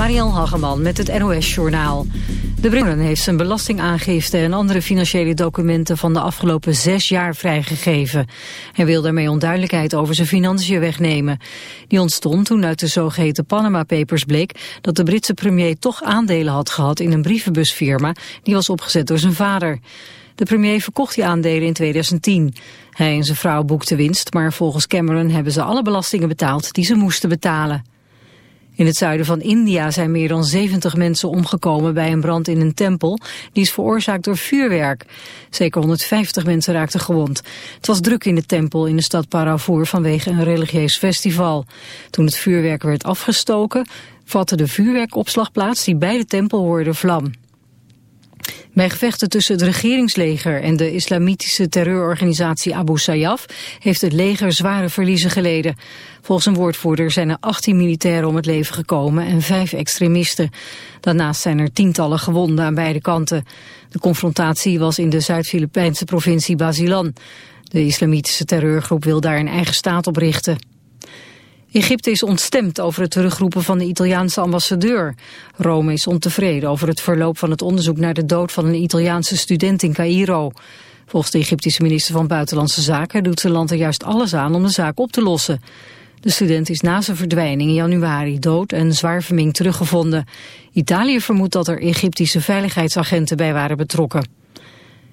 Marian Hageman met het NOS Journaal. De Brinkman heeft zijn belastingaangifte en andere financiële documenten van de afgelopen zes jaar vrijgegeven. Hij wil daarmee onduidelijkheid over zijn financiën wegnemen. Die ontstond toen uit de zogeheten Panama Papers bleek dat de Britse premier toch aandelen had gehad in een brievenbusfirma die was opgezet door zijn vader. De premier verkocht die aandelen in 2010. Hij en zijn vrouw boekten winst, maar volgens Cameron hebben ze alle belastingen betaald die ze moesten betalen. In het zuiden van India zijn meer dan 70 mensen omgekomen bij een brand in een tempel. Die is veroorzaakt door vuurwerk. Zeker 150 mensen raakten gewond. Het was druk in de tempel in de stad Paravur vanwege een religieus festival. Toen het vuurwerk werd afgestoken, vatte de vuurwerkopslag plaats die bij de tempel hoorde vlam. Bij gevechten tussen het regeringsleger en de islamitische terreurorganisatie Abu Sayyaf heeft het leger zware verliezen geleden. Volgens een woordvoerder zijn er 18 militairen om het leven gekomen en vijf extremisten. Daarnaast zijn er tientallen gewonden aan beide kanten. De confrontatie was in de Zuid-Filipijnse provincie Basilan. De islamitische terreurgroep wil daar een eigen staat oprichten. Egypte is ontstemd over het terugroepen van de Italiaanse ambassadeur. Rome is ontevreden over het verloop van het onderzoek naar de dood van een Italiaanse student in Cairo. Volgens de Egyptische minister van Buitenlandse Zaken doet zijn land er juist alles aan om de zaak op te lossen. De student is na zijn verdwijning in januari dood en zwaar verminkt teruggevonden. Italië vermoedt dat er Egyptische veiligheidsagenten bij waren betrokken.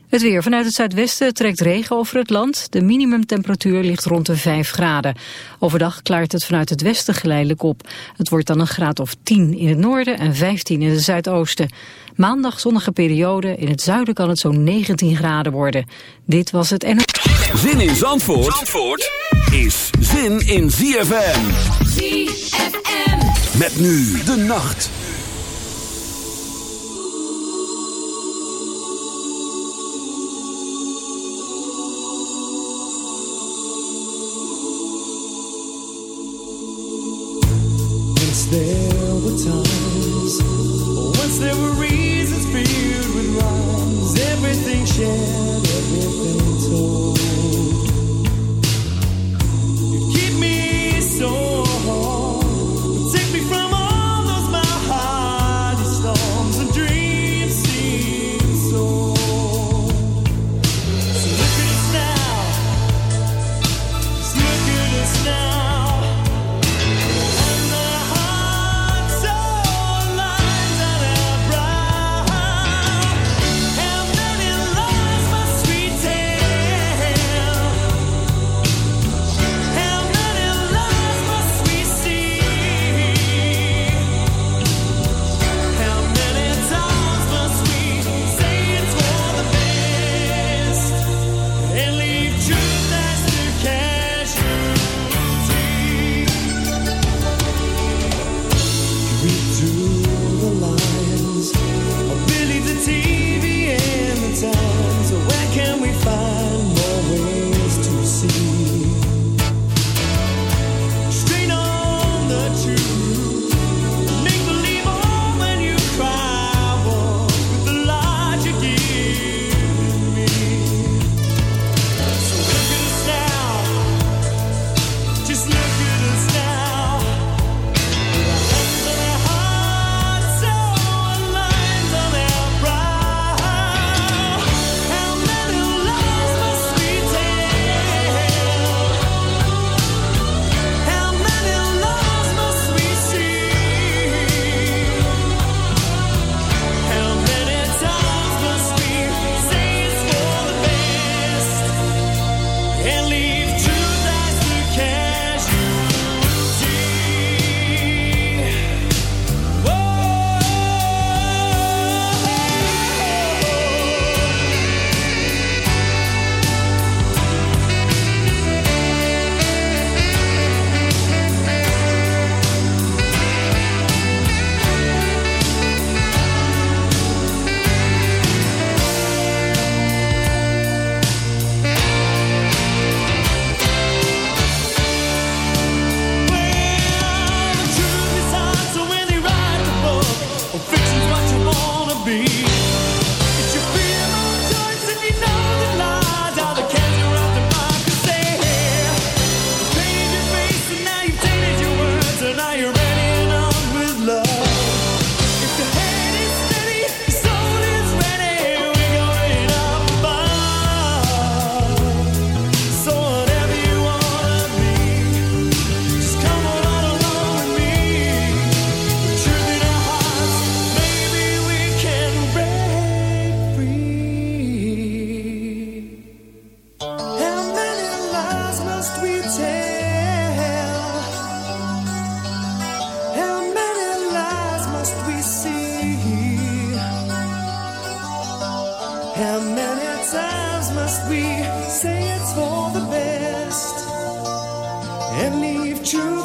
Het weer. Vanuit het zuidwesten trekt regen over het land. De minimumtemperatuur ligt rond de 5 graden. Overdag klaart het vanuit het westen geleidelijk op. Het wordt dan een graad of 10 in het noorden en 15 in het zuidoosten. Maandag zonnige periode. In het zuiden kan het zo'n 19 graden worden. Dit was het en... Zin in Zandvoort, Zandvoort is zin in ZFM. ZFM. Met nu de nacht. we say it's for the best and leave true.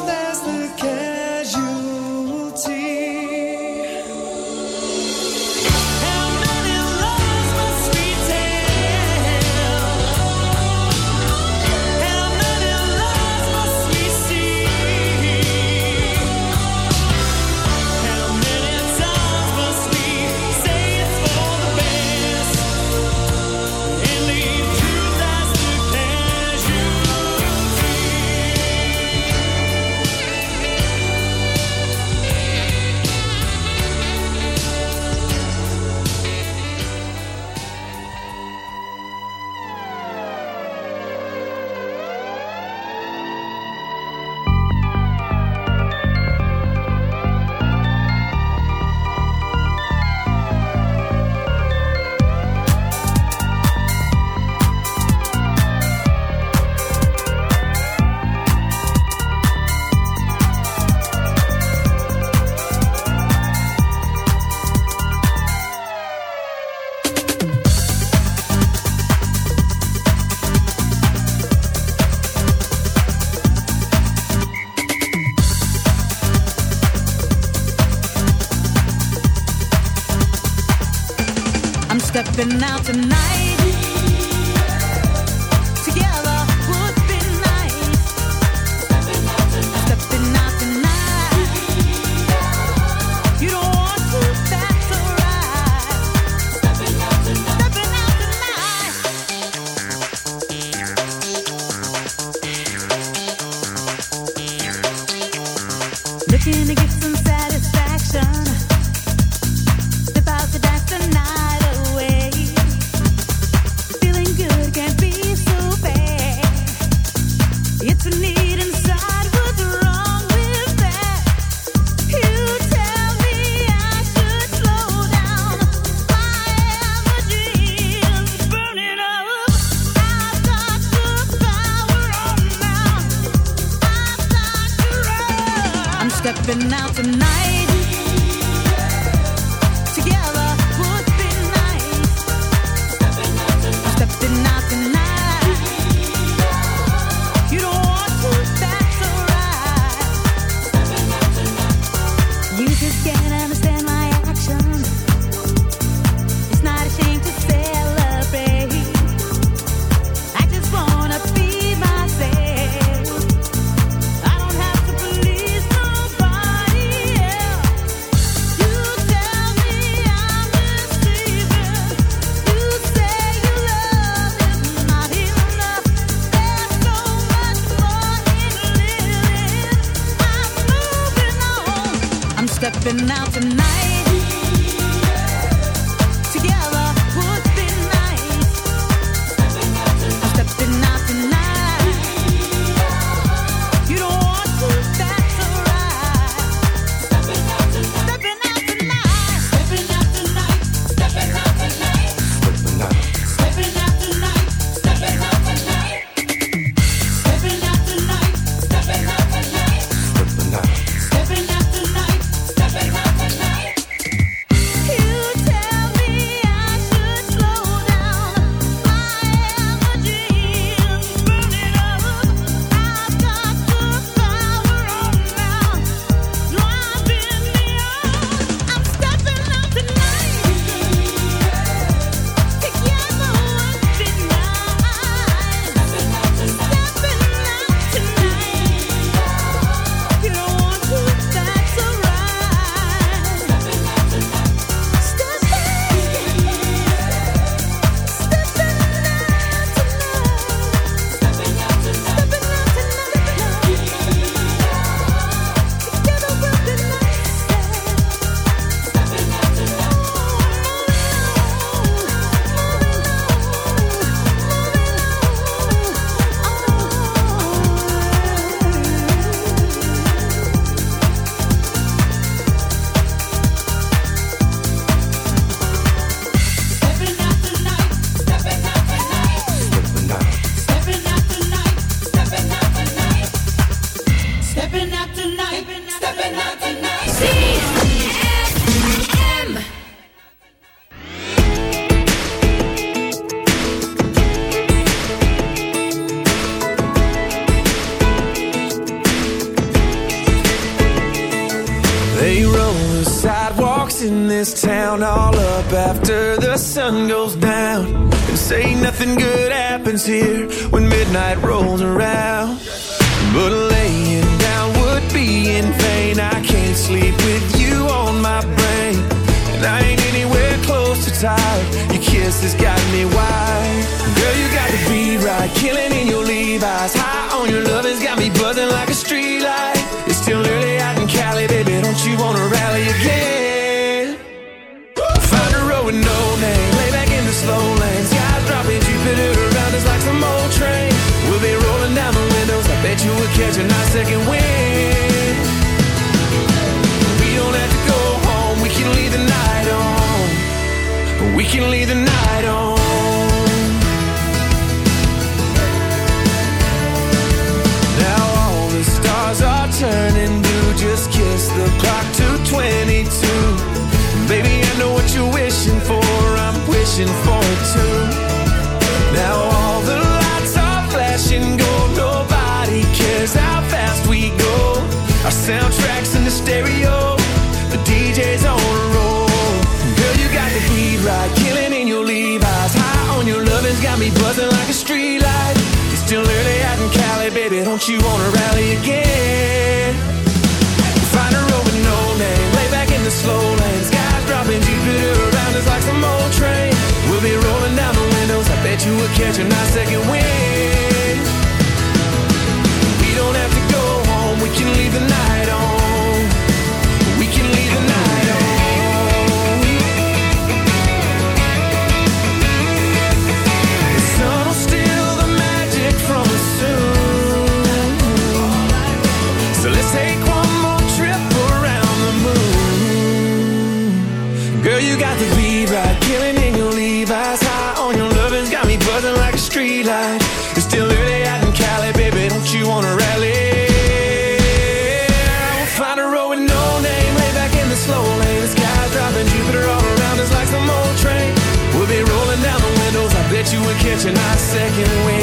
Second wind.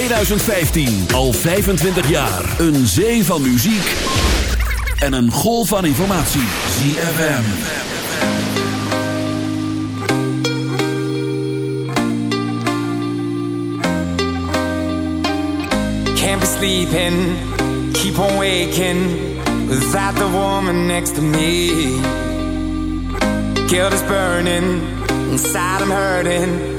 2015. Al 25 jaar. Een zee van muziek. En een golf van informatie. ZFM. Can't be sleeping. Keep on waking. Without the woman next to me. Guilt is burning. Inside I'm hurting.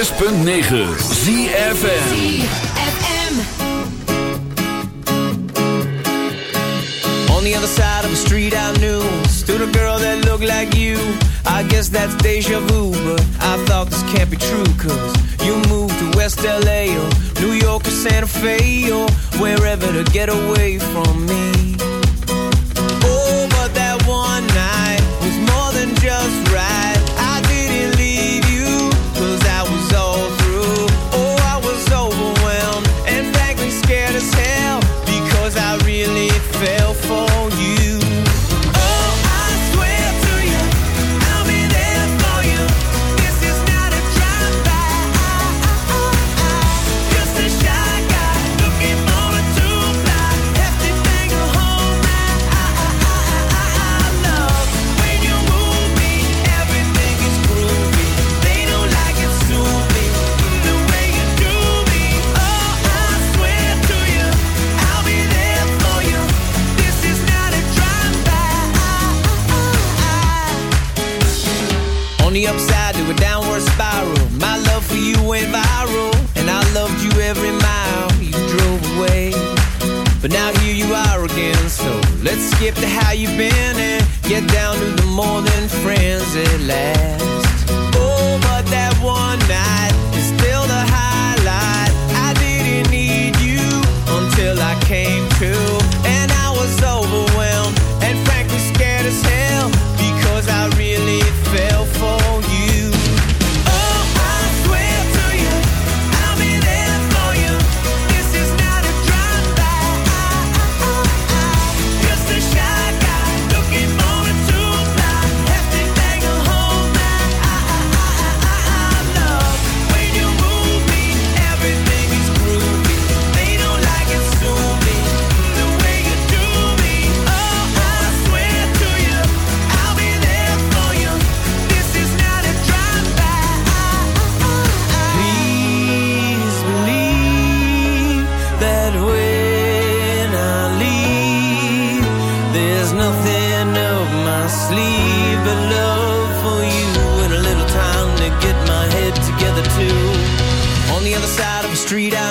106.9 ZFM On the other side of the street I knew. Stood a girl that looked like you. I guess that's deja vu But I thought this can't be true Cause you moved to West LA Or New York or Santa Fe Or wherever to get away from me.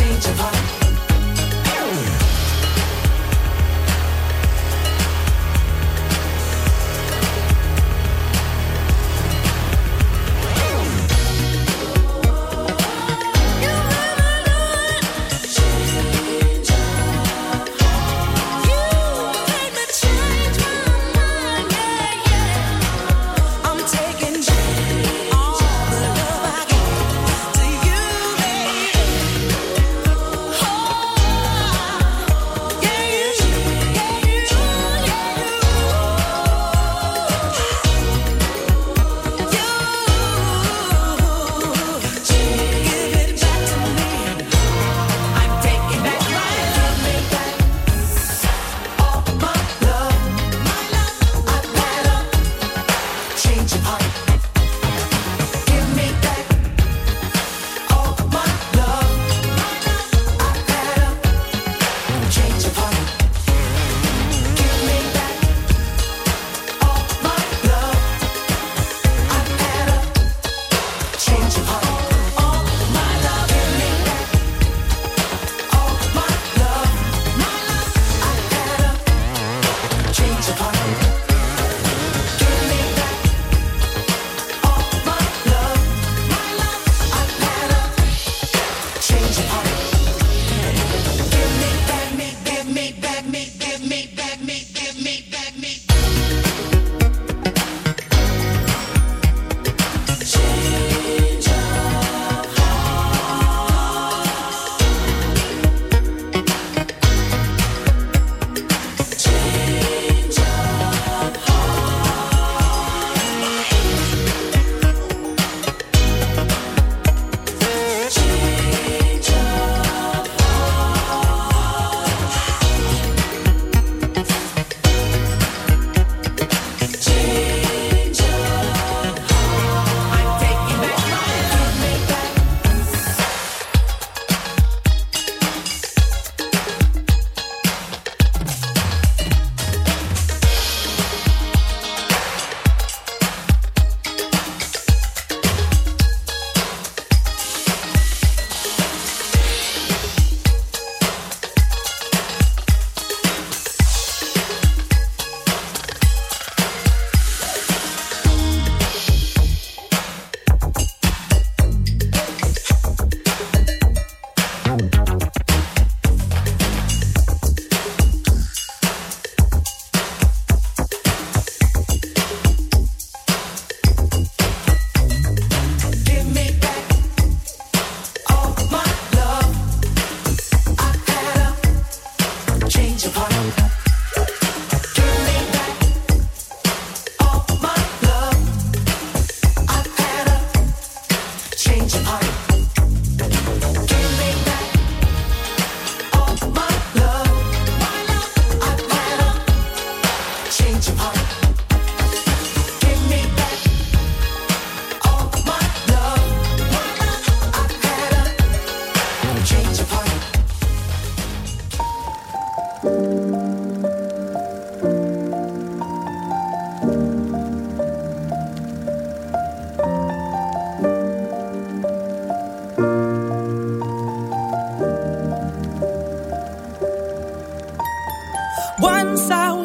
追着跑